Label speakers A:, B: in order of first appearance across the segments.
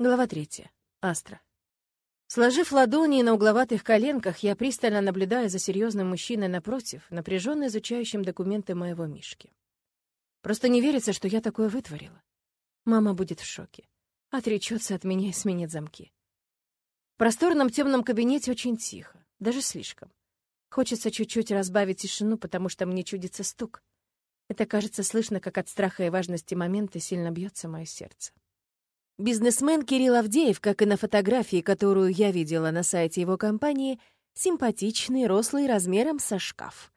A: Глава третья. Астра. Сложив ладони на угловатых коленках, я пристально наблюдаю за серьезным мужчиной напротив, напряженно изучающим документы моего Мишки. Просто не верится, что я такое вытворила. Мама будет в шоке. Отречется от меня и сменит замки. В просторном темном кабинете очень тихо, даже слишком. Хочется чуть-чуть разбавить тишину, потому что мне чудится стук. Это кажется слышно, как от страха и важности момента сильно бьется мое сердце. Бизнесмен Кирилл Авдеев, как и на фотографии, которую я видела на сайте его компании, симпатичный, рослый, размером со шкаф.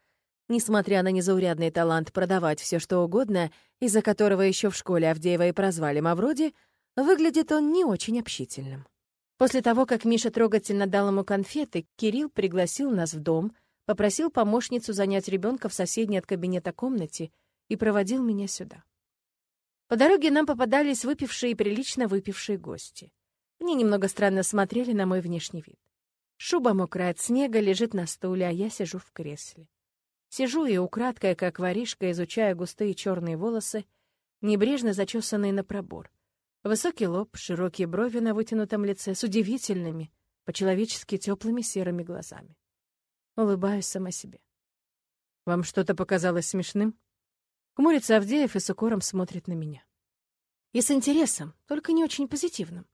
A: Несмотря на незаурядный талант продавать все что угодно, из-за которого еще в школе Авдеева и прозвали Мавроди, выглядит он не очень общительным. После того, как Миша трогательно дал ему конфеты, Кирилл пригласил нас в дом, попросил помощницу занять ребенка в соседней от кабинета комнате и проводил меня сюда. По дороге нам попадались выпившие и прилично выпившие гости. Они немного странно смотрели на мой внешний вид. Шуба мокрая от снега лежит на стуле, а я сижу в кресле. Сижу и украдкой, как воришка, изучая густые черные волосы, небрежно зачесанные на пробор. Высокий лоб, широкие брови на вытянутом лице с удивительными, по-человечески теплыми серыми глазами. Улыбаюсь сама себе. «Вам что-то показалось смешным?» Хмурится Авдеев и с укором смотрит на меня. И с интересом, только не очень позитивным.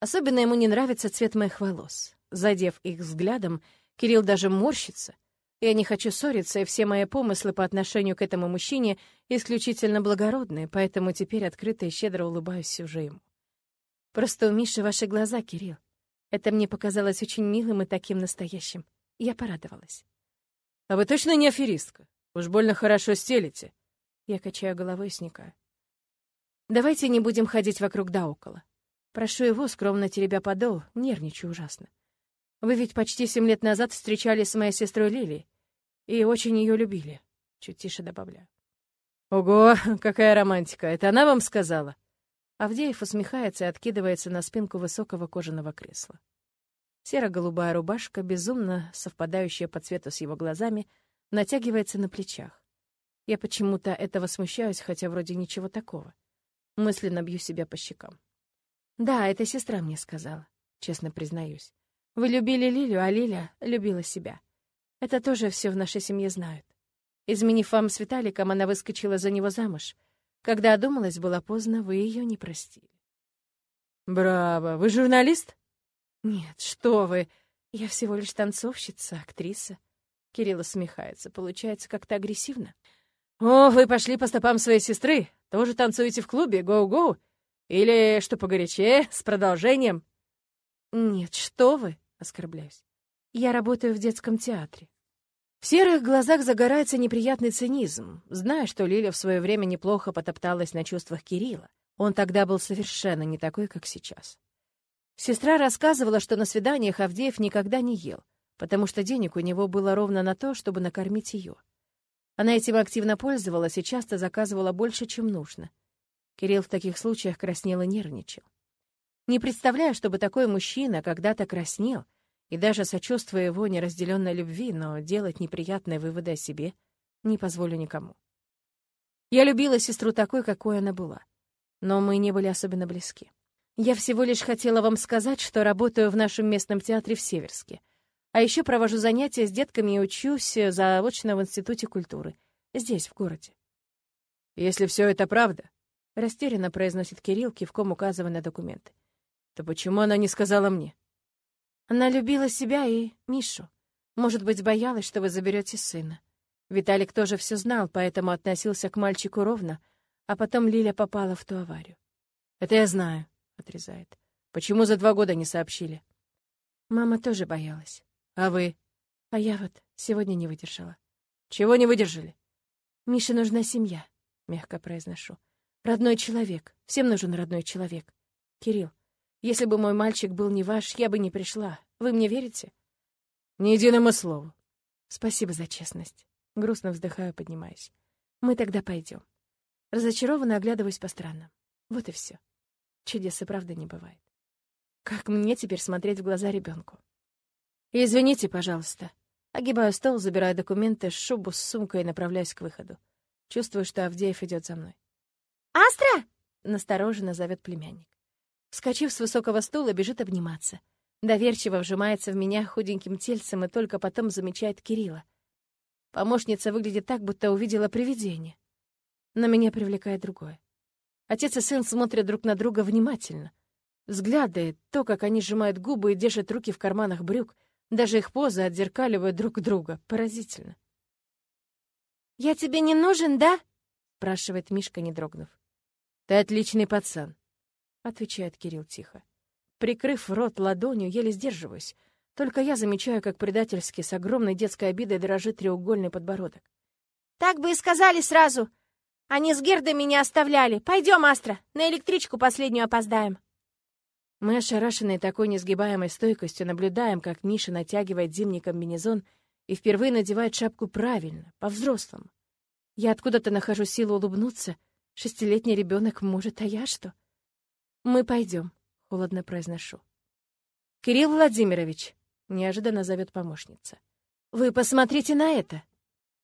A: Особенно ему не нравится цвет моих волос. Задев их взглядом, Кирилл даже морщится. Я не хочу ссориться, и все мои помыслы по отношению к этому мужчине исключительно благородные, поэтому теперь открыто и щедро улыбаюсь уже ему. Просто у Миши ваши глаза, Кирилл. Это мне показалось очень милым и таким настоящим. Я порадовалась.
B: «А вы точно не аферистка? Уж больно хорошо стелите»,
A: я качаю головой и сникаю. Давайте не будем ходить вокруг да около. Прошу его, скромно теребя подол, нервничаю ужасно. Вы ведь почти семь лет назад встречались с моей сестрой Лилией и очень ее любили. Чуть тише добавляю.
B: Ого, какая романтика! Это она вам сказала?
A: Авдеев усмехается и откидывается на спинку высокого кожаного кресла. Серо-голубая рубашка, безумно совпадающая по цвету с его глазами, натягивается на плечах. Я почему-то этого смущаюсь, хотя вроде ничего такого. Мысленно бью себя по щекам. Да, это сестра мне сказала, честно признаюсь. Вы любили Лилю, а Лиля любила себя. Это тоже все в нашей семье знают. Изменив вам с Виталиком, она выскочила за него замуж. Когда одумалась, было поздно, вы ее не простили.
B: Браво! Вы журналист?
A: Нет, что вы! Я всего лишь танцовщица, актриса. Кирилл усмехается. Получается как-то агрессивно.
B: «О, вы пошли по стопам своей сестры? Тоже танцуете в клубе? Гоу-гоу? Или, что погорячее, с продолжением?»
A: «Нет, что вы!» — оскорбляюсь. «Я работаю в детском театре». В серых глазах загорается неприятный цинизм, зная, что Лиля в свое время неплохо потопталась на чувствах Кирилла. Он тогда был совершенно не такой, как сейчас. Сестра рассказывала, что на свиданиях Авдеев никогда не ел, потому что денег у него было ровно на то, чтобы накормить ее. Она этим активно пользовалась и часто заказывала больше, чем нужно. Кирилл в таких случаях краснел и нервничал. Не представляю, чтобы такой мужчина когда-то краснел, и даже сочувствуя его неразделенной любви, но делать неприятные выводы о себе не позволю никому. Я любила сестру такой, какой она была, но мы не были особенно близки. Я всего лишь хотела вам сказать, что работаю в нашем местном театре в Северске — а еще провожу занятия с детками и учусь э, заочно в Институте культуры. Здесь, в городе.
B: «Если все это правда», —
A: растерянно произносит Кирилл, кивком указывая на документы,
B: «то почему она не сказала мне?»
A: Она любила себя и Мишу. Может быть, боялась, что вы заберете сына. Виталик тоже все знал, поэтому относился к мальчику ровно, а потом Лиля попала в ту аварию.
B: «Это я знаю», — отрезает. «Почему за два года не сообщили?»
A: Мама тоже боялась.
B: А вы?
A: А я вот сегодня не выдержала.
B: Чего не выдержали?
A: Мише нужна семья, мягко произношу. Родной человек. Всем нужен родной человек. Кирилл, если бы мой мальчик был не ваш, я бы не пришла. Вы мне верите?
B: Ни единому слову.
A: Спасибо за честность. Грустно вздыхаю, поднимаюсь. Мы тогда пойдем. Разочарованно оглядываюсь по сторонам. Вот и все. Чудес и правда не бывает. Как мне теперь смотреть в глаза ребенку? «Извините, пожалуйста». Огибаю стол, забираю документы, шубу с сумкой и направляюсь к выходу. Чувствую, что Авдеев идет за мной. «Астра!» — настороженно зовет племянник. Вскочив с высокого стула, бежит обниматься. Доверчиво вжимается в меня худеньким тельцем и только потом замечает Кирилла. Помощница выглядит так, будто увидела привидение. Но меня привлекает другое. Отец и сын смотрят друг на друга внимательно. Взгляды, то, как они сжимают губы и держат руки в карманах брюк, даже их позы отзеркаливают друг друга. Поразительно. «Я тебе не нужен, да?» — спрашивает Мишка, не дрогнув. «Ты отличный пацан», — отвечает Кирилл тихо. Прикрыв рот ладонью, еле сдерживаюсь. Только я замечаю, как предательски с огромной детской обидой дрожит треугольный подбородок.
C: «Так бы и сказали сразу. Они с Гердой меня оставляли. Пойдем, Астра, на электричку последнюю опоздаем».
A: Мы, ошарашенные такой несгибаемой стойкостью, наблюдаем, как Миша натягивает зимний комбинезон и впервые надевает шапку правильно, по-взрослому. Я откуда-то нахожу силу улыбнуться. Шестилетний ребенок может, а я что? Мы пойдем холодно произношу. «Кирилл Владимирович», — неожиданно зовет помощница, — «вы посмотрите на это».